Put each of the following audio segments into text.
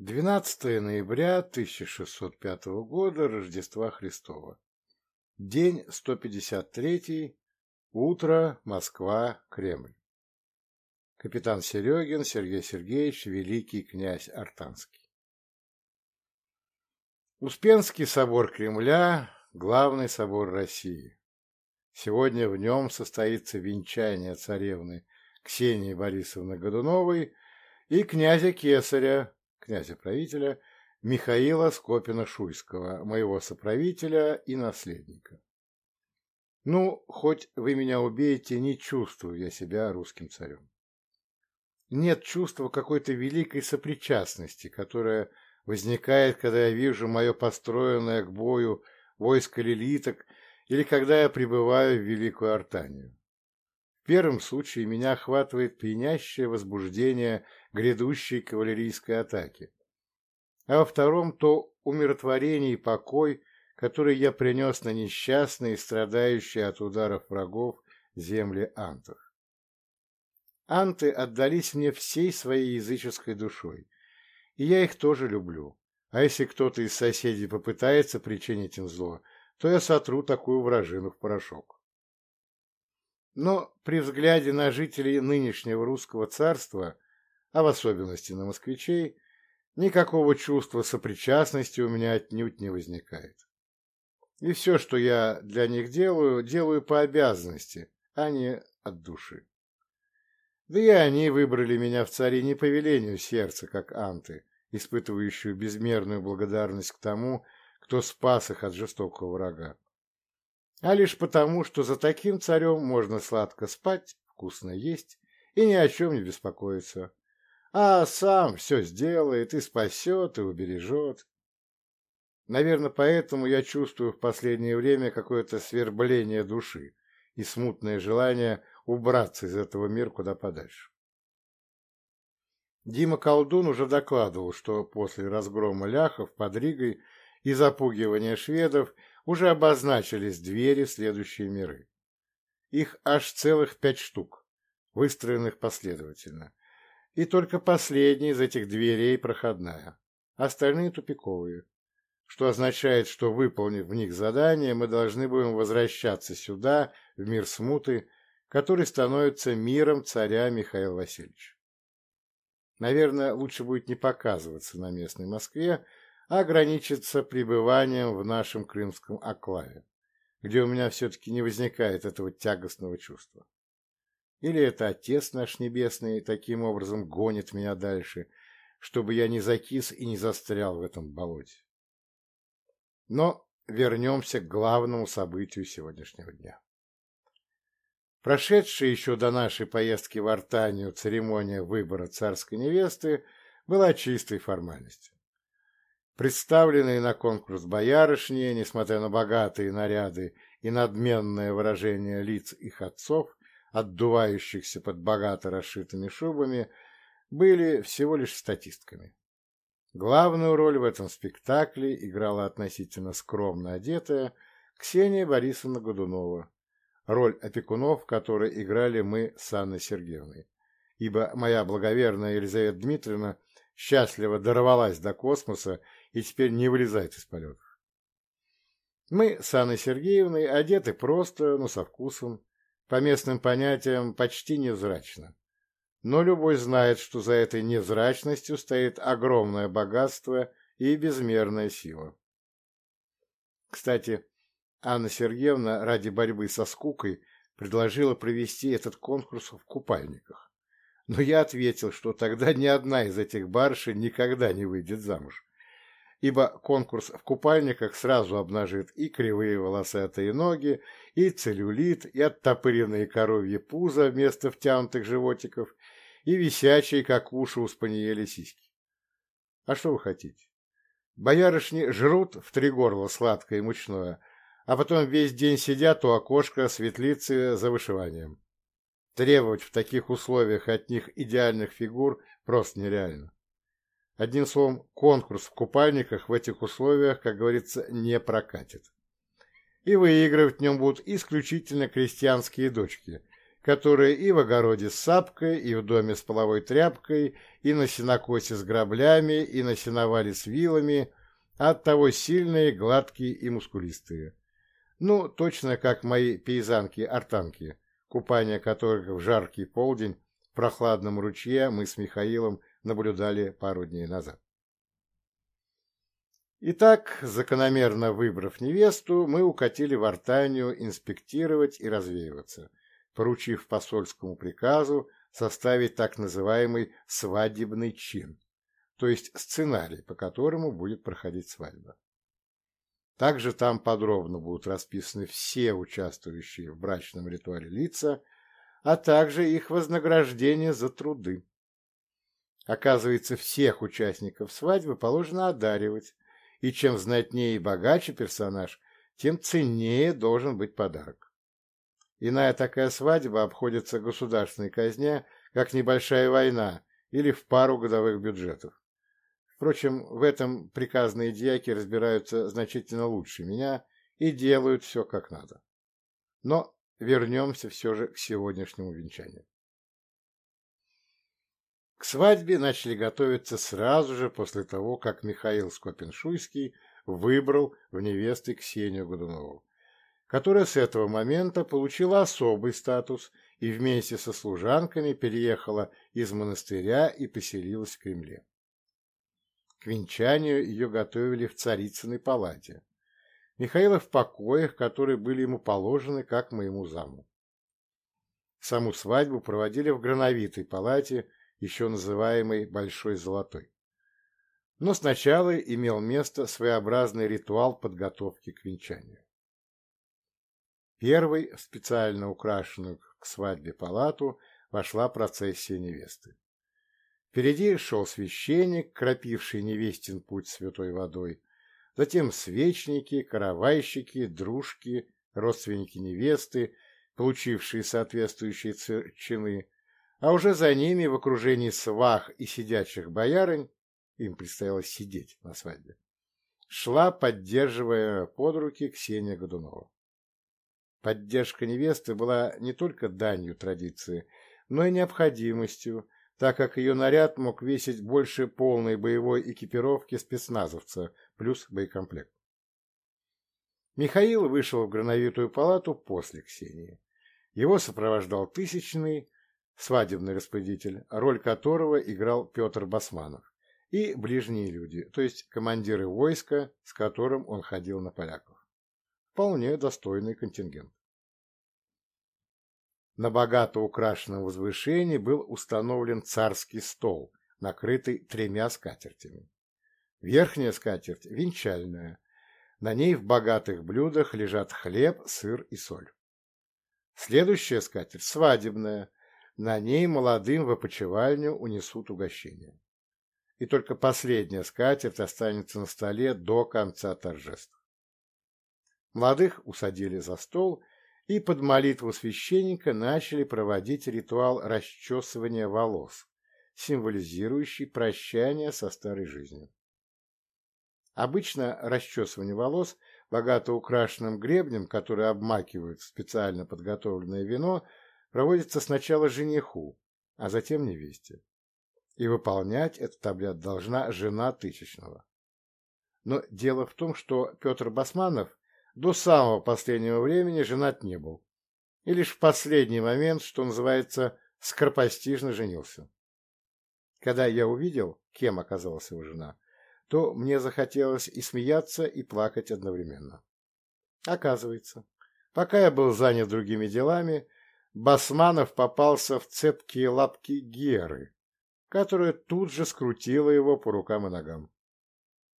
12 ноября 1605 года Рождества Христова. День 153. Утро. Москва. Кремль. Капитан Серегин Сергей Сергеевич, великий князь Артанский. Успенский собор Кремля – главный собор России. Сегодня в нем состоится венчание царевны Ксении Борисовны Годуновой и князя Кесаря князя-правителя Михаила Скопина-Шуйского, моего соправителя и наследника. Ну, хоть вы меня убейте, не чувствую я себя русским царем. Нет чувства какой-то великой сопричастности, которая возникает, когда я вижу мое построенное к бою войско лилиток или когда я прибываю в Великую Артанию. В первом случае меня охватывает пьянящее возбуждение грядущей кавалерийской атаки, а во втором то умиротворение и покой, который я принес на несчастные, страдающие от ударов врагов земли антов. Анты отдались мне всей своей языческой душой, и я их тоже люблю. А если кто-то из соседей попытается причинить им зло, то я сотру такую вражину в порошок. Но при взгляде на жителей нынешнего русского царства, а в особенности на москвичей, никакого чувства сопричастности у меня отнюдь не возникает. И все, что я для них делаю, делаю по обязанности, а не от души. Да и они выбрали меня в царе не по велению сердца, как анты, испытывающую безмерную благодарность к тому, кто спас их от жестокого врага а лишь потому, что за таким царем можно сладко спать, вкусно есть и ни о чем не беспокоиться. А сам все сделает и спасет, и убережет. Наверное, поэтому я чувствую в последнее время какое-то свербление души и смутное желание убраться из этого мира куда подальше. Дима Колдун уже докладывал, что после разгрома ляхов под Ригой и запугивания шведов уже обозначились двери в следующие миры. Их аж целых пять штук, выстроенных последовательно. И только последняя из этих дверей проходная, остальные тупиковые, что означает, что, выполнив в них задание, мы должны будем возвращаться сюда, в мир смуты, который становится миром царя Михаила Васильевича. Наверное, лучше будет не показываться на местной Москве, ограничиться пребыванием в нашем крымском оклаве, где у меня все-таки не возникает этого тягостного чувства. Или это Отец наш Небесный таким образом гонит меня дальше, чтобы я не закис и не застрял в этом болоте. Но вернемся к главному событию сегодняшнего дня. Прошедшая еще до нашей поездки в Артанию церемония выбора царской невесты была чистой формальностью. Представленные на конкурс боярышни, несмотря на богатые наряды и надменное выражение лиц их отцов, отдувающихся под богато расшитыми шубами, были всего лишь статистками. Главную роль в этом спектакле играла относительно скромно одетая Ксения Борисовна Годунова, роль опекунов, которой играли мы с Анной Сергеевной, ибо моя благоверная Елизавета Дмитриевна счастливо дорвалась до космоса и теперь не вылезает из полетов. Мы с Анной Сергеевной одеты просто, но со вкусом, по местным понятиям почти невзрачно. Но любой знает, что за этой невзрачностью стоит огромное богатство и безмерная сила. Кстати, Анна Сергеевна ради борьбы со скукой предложила провести этот конкурс в купальниках. Но я ответил, что тогда ни одна из этих барышей никогда не выйдет замуж, ибо конкурс в купальниках сразу обнажит и кривые волосатые ноги, и целлюлит, и оттопыренные коровьи пузо вместо втянутых животиков, и висячие, как уши у спаниели сиськи. А что вы хотите? Боярышни жрут в три горла сладкое и мучное, а потом весь день сидят у окошка светлицы за вышиванием. Требовать в таких условиях от них идеальных фигур просто нереально. Одним словом, конкурс в купальниках в этих условиях, как говорится, не прокатит. И выигрывать в нем будут исключительно крестьянские дочки, которая и в огороде с сапкой, и в доме с половой тряпкой, и на сенокосе с граблями, и на сеновале с вилами, оттого сильные, гладкие и мускулистые. Ну, точно как мои пейзанки-артанки, купание которых в жаркий полдень в прохладном ручье мы с Михаилом наблюдали пару дней назад. Итак, закономерно выбрав невесту, мы укатили в Артанию инспектировать и развеиваться, поручив посольскому приказу составить так называемый свадебный чин, то есть сценарий, по которому будет проходить свадьба. Также там подробно будут расписаны все участвующие в брачном ритуале лица, а также их вознаграждение за труды. Оказывается, всех участников свадьбы положено одаривать, и чем знатнее и богаче персонаж, тем ценнее должен быть подарок. Иная такая свадьба обходится государственной казне, как небольшая война или в пару годовых бюджетов. Впрочем, в этом приказные дьяки разбираются значительно лучше меня и делают все как надо. Но вернемся все же к сегодняшнему венчанию. К свадьбе начали готовиться сразу же после того, как Михаил Скопин-Шуйский выбрал в невесты Ксению Годунову, которая с этого момента получила особый статус и вместе со служанками переехала из монастыря и поселилась в Кремле. К венчанию ее готовили в царицыной палате. Михаила в покоях, которые были ему положены, как моему заму. Саму свадьбу проводили в грановитой палате, еще называемой Большой Золотой. Но сначала имел место своеобразный ритуал подготовки к венчанию. Первой в специально украшенную к свадьбе палату вошла процессия невесты. Впереди шел священник, кропивший невестин путь святой водой, затем свечники, каравайщики, дружки, родственники невесты, получившие соответствующие чины, а уже за ними в окружении свах и сидячих боярынь, им предстояло сидеть на свадьбе, шла, поддерживая под руки Ксения Годунова. Поддержка невесты была не только данью традиции, но и необходимостью, так как ее наряд мог весить больше полной боевой экипировки спецназовца плюс боекомплект. Михаил вышел в грановитую палату после Ксении. Его сопровождал Тысячный, свадебный распорядитель, роль которого играл Петр Басманов, и ближние люди, то есть командиры войска, с которым он ходил на поляков. Вполне достойный контингент. На богато украшенном возвышении был установлен царский стол, накрытый тремя скатертями. Верхняя скатерть – венчальная. На ней в богатых блюдах лежат хлеб, сыр и соль. Следующая скатерть – свадебная. На ней молодым в опочивальню унесут угощение. И только последняя скатерть останется на столе до конца торжеств. Молодых усадили за стол – и под молитву священника начали проводить ритуал расчесывания волос, символизирующий прощание со старой жизнью. Обычно расчесывание волос богато украшенным гребнем, который обмакивают в специально подготовленное вино, проводится сначала жениху, а затем невесте. И выполнять этот обряд должна жена Тысячного. Но дело в том, что Петр Басманов до самого последнего времени женат не был. И лишь в последний момент, что называется, скоропостижно женился. Когда я увидел, кем оказалась его жена, то мне захотелось и смеяться, и плакать одновременно. Оказывается, пока я был занят другими делами, Басманов попался в цепкие лапки Геры, которая тут же скрутила его по рукам и ногам.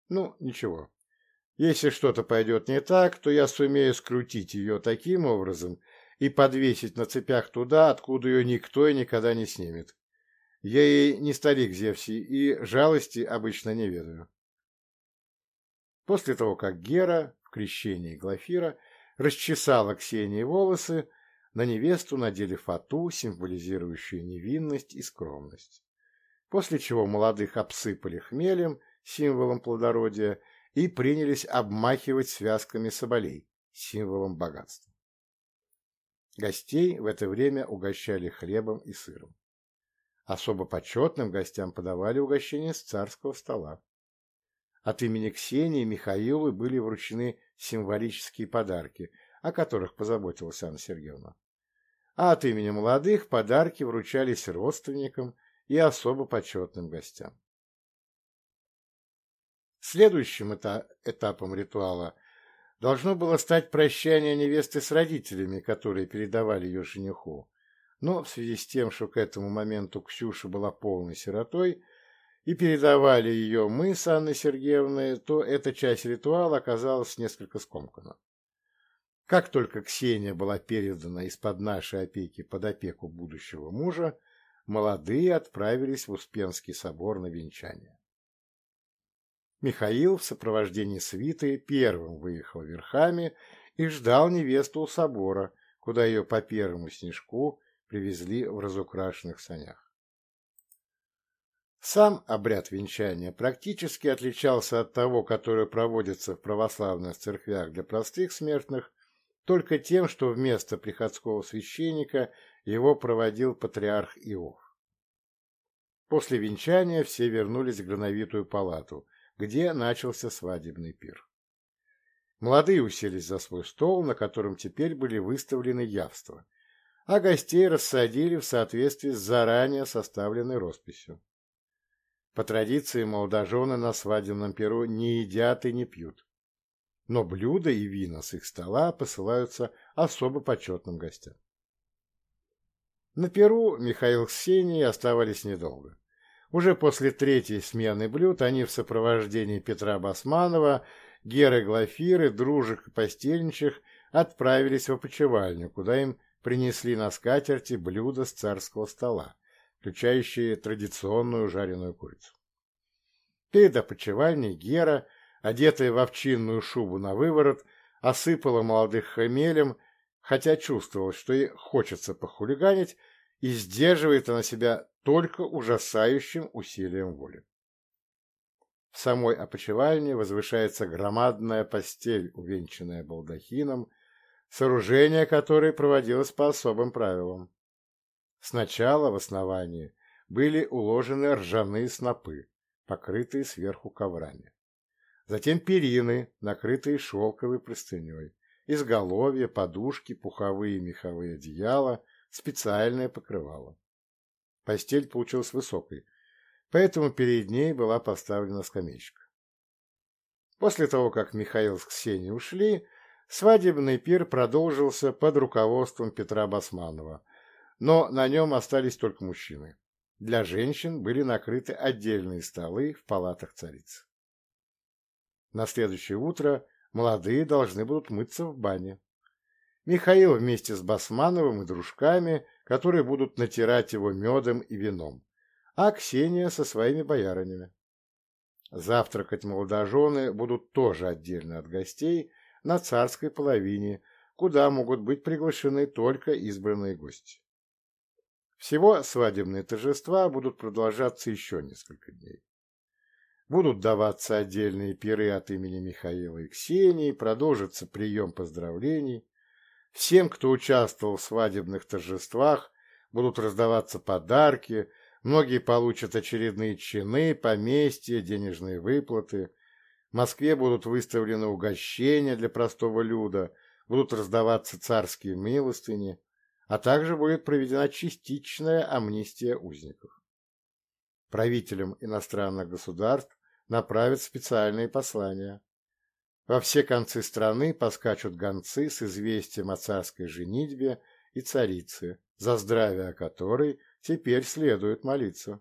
Ну, ничего, если что-то пойдет не так, то я сумею скрутить ее таким образом и подвесить на цепях туда, откуда ее никто и никогда не снимет. Я ей не старик Зевсий и жалости обычно не ведаю. После того, как Гера в крещении Глафира расчесала Ксении волосы, на невесту надели фату, символизирующую невинность и скромность. После чего молодых обсыпали хмелем, символом плодородия, и принялись обмахивать связками соболей, символом богатства. Гостей в это время угощали хлебом и сыром. Особо почетным гостям подавали угощение с царского стола. От имени Ксении Михаилу были вручены символические подарки, о которых позаботилась Анна Сергеевна. А от имени молодых подарки вручались родственникам и особо почетным гостям. Следующим этапом ритуала должно было стать прощание невесты с родителями, которые передавали ее жениху. Но в связи с тем, что к этому моменту Ксюша была полной сиротой, и передавали ее мы с Анной Сергеевной, то эта часть ритуала оказалась несколько скомкана. Как только Ксения была передана из-под нашей опеки под опеку будущего мужа, молодые отправились в Успенский собор на венчание. Михаил в сопровождении свиты первым выехал верхами и ждал невесту у собора, куда ее по первому снежку привезли в разукрашенных санях. Сам обряд венчания практически отличался от того, который проводится в православных церквях для простых смертных, только тем, что вместо приходского священника его проводил патриарх Иов. После венчания все вернулись в грановитую палату, где начался свадебный пир. Молодые уселись за свой стол, на котором теперь были выставлены явства, а гостей рассадили в соответствии с заранее составленной росписью. По традиции молодожены на свадебном перу не едят и не пьют. Но блюда и вина с их стола посылаются особо почетным гостям. На перу Михаил с Ксенией оставались недолго. Уже после третьей смены блюд они в сопровождении Петра Басманова, Геры Глафиры, дружек и постельничих отправились в опочивальню, куда им принесли на скатерти блюда с царского стола, включающие традиционную жареную курицу. Перед опочивальней Гера, одетая в овчинную шубу на выворот, осыпала молодых хмелем, хотя чувствовала, что ей хочется похулиганить, и сдерживает она себя только ужасающим усилием воли. В самой опочивальне возвышается громадная постель, увенчанная балдахином, сооружение которой проводилось по особым правилам. Сначала в основании были уложены ржаные снопы, покрытые сверху коврами. Затем перины, накрытые шелковой простыней, изголовья, подушки, пуховые меховые одеяла, специальное покрывало. Постель получилась высокой, поэтому перед ней была поставлена скамеечка. После того, как Михаил с Ксенией ушли, свадебный пир продолжился под руководством Петра Басманова – но на нем остались только мужчины. Для женщин были накрыты отдельные столы в палатах царицы. На следующее утро молодые должны будут мыться в бане. Михаил вместе с Басмановым и дружками, которые будут натирать его медом и вином, а Ксения со своими боярынями. Завтракать молодожены будут тоже отдельно от гостей на царской половине, куда могут быть приглашены только избранные гости. Всего свадебные торжества будут продолжаться еще несколько дней. Будут даваться отдельные пиры от имени Михаила и Ксении, продолжится прием поздравлений. Всем, кто участвовал в свадебных торжествах, будут раздаваться подарки, многие получат очередные чины, поместья, денежные выплаты. В Москве будут выставлены угощения для простого люда, будут раздаваться царские милостыни – а также будет проведена частичная амнистия узников. Правителям иностранных государств направят специальные послания. Во все концы страны поскачут гонцы с известием о царской женитьбе и царице, за здравие которой теперь следует молиться.